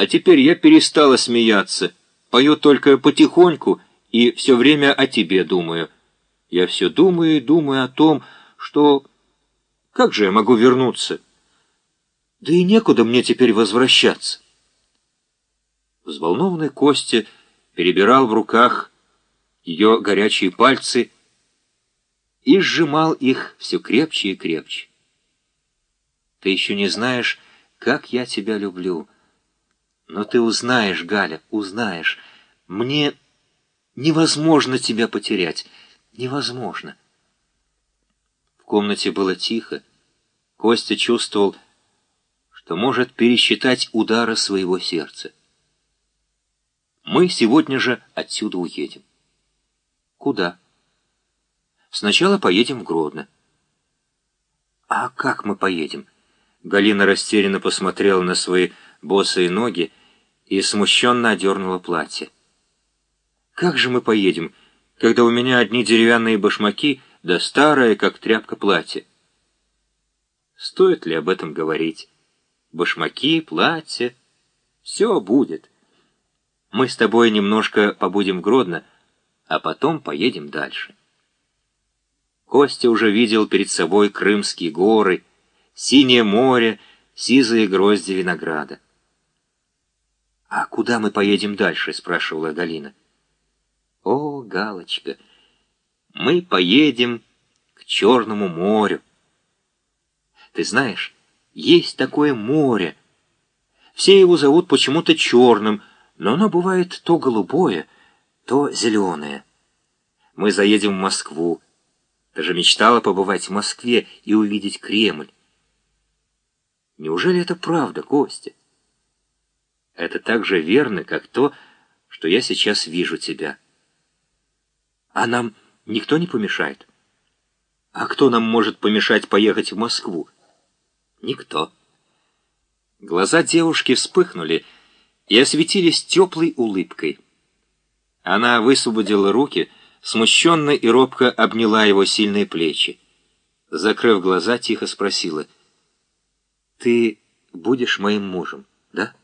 А теперь я перестала смеяться, пою только потихоньку и все время о тебе думаю. Я все думаю и думаю о том, что... Как же я могу вернуться? Да и некуда мне теперь возвращаться. Взволнованный Костя перебирал в руках ее горячие пальцы и сжимал их все крепче и крепче. Ты еще не знаешь, как я тебя люблю. Но ты узнаешь, Галя, узнаешь. Мне невозможно тебя потерять. Невозможно. В комнате было тихо. Костя чувствовал, что может пересчитать удары своего сердца. Мы сегодня же отсюда уедем. Куда? Сначала поедем в Гродно. А как мы поедем? Галина растерянно посмотрела на свои босые ноги и смущенно одернула платье. «Как же мы поедем, когда у меня одни деревянные башмаки да старое, как тряпка, платье?» Стоит ли об этом говорить? Башмаки, платье — все будет. Мы с тобой немножко побудем в Гродно, а потом поедем дальше. Костя уже видел перед собой Крымские горы — синее море, сизые грозди винограда. «А куда мы поедем дальше?» — спрашивала Галина. «О, Галочка, мы поедем к Черному морю. Ты знаешь, есть такое море. Все его зовут почему-то черным, но оно бывает то голубое, то зеленое. Мы заедем в Москву. Ты же мечтала побывать в Москве и увидеть Кремль. Неужели это правда, Костя? Это так же верно, как то, что я сейчас вижу тебя. А нам никто не помешает? А кто нам может помешать поехать в Москву? Никто. Глаза девушки вспыхнули и осветились теплой улыбкой. Она высвободила руки, смущенно и робко обняла его сильные плечи. Закрыв глаза, тихо спросила — ты будешь моим мужем, да?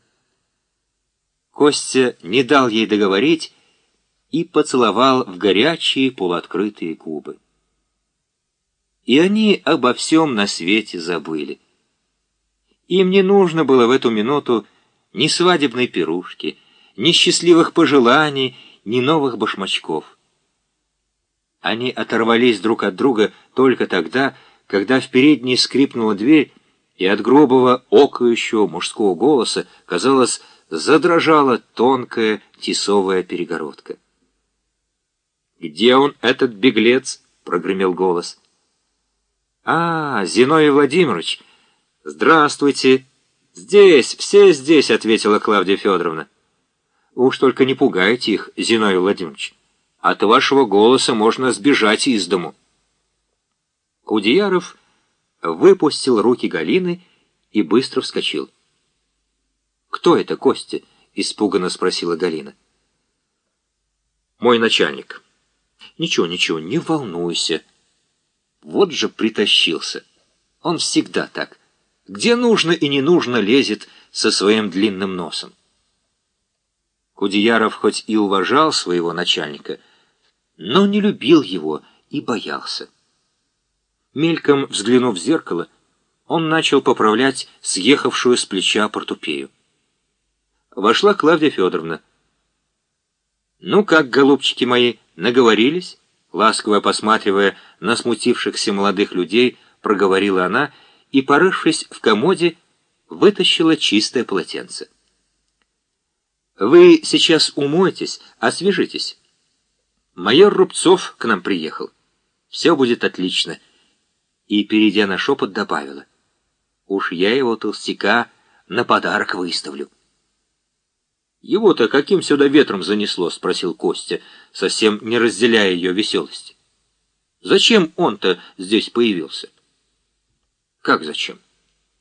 Костя не дал ей договорить и поцеловал в горячие полуоткрытые губы. И они обо всем на свете забыли. Им не нужно было в эту минуту ни свадебной пирушки, ни счастливых пожеланий, ни новых башмачков. Они оторвались друг от друга только тогда, когда в передней скрипнула дверь, и от грубого, окающего мужского голоса, казалось, задрожала тонкая тесовая перегородка. «Где он, этот беглец?» — прогремел голос. «А, Зиновий Владимирович! Здравствуйте! Здесь, все здесь!» — ответила Клавдия Федоровна. «Уж только не пугайте их, Зиновий Владимирович. От вашего голоса можно сбежать из дому». Кудеяров выпустил руки Галины и быстро вскочил. «Кто это, Костя?» — испуганно спросила Галина. «Мой начальник». «Ничего, ничего, не волнуйся. Вот же притащился. Он всегда так. Где нужно и не нужно лезет со своим длинным носом». Кудеяров хоть и уважал своего начальника, но не любил его и боялся. Мельком взглянув в зеркало, он начал поправлять съехавшую с плеча портупею. Вошла Клавдия Федоровна. «Ну как, голубчики мои, наговорились?» Ласково посматривая на смутившихся молодых людей, проговорила она и, порывшись в комоде, вытащила чистое полотенце. «Вы сейчас умоетесь, освежитесь. Майор Рубцов к нам приехал. Все будет отлично» и, перейдя на шепот, добавила. «Уж я его толстяка на подарок выставлю». «Его-то каким сюда ветром занесло?» — спросил Костя, совсем не разделяя ее веселости. «Зачем он-то здесь появился?» «Как зачем?»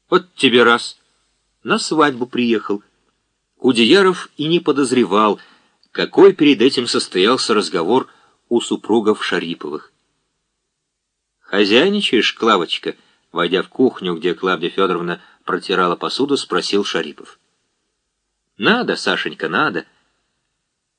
«Вот тебе раз. На свадьбу приехал». Кудеяров и не подозревал, какой перед этим состоялся разговор у супругов Шариповых. «Хозяйничаешь, Клавочка?» Войдя в кухню, где Клавдия Федоровна протирала посуду, спросил Шарипов. «Надо, Сашенька, надо!»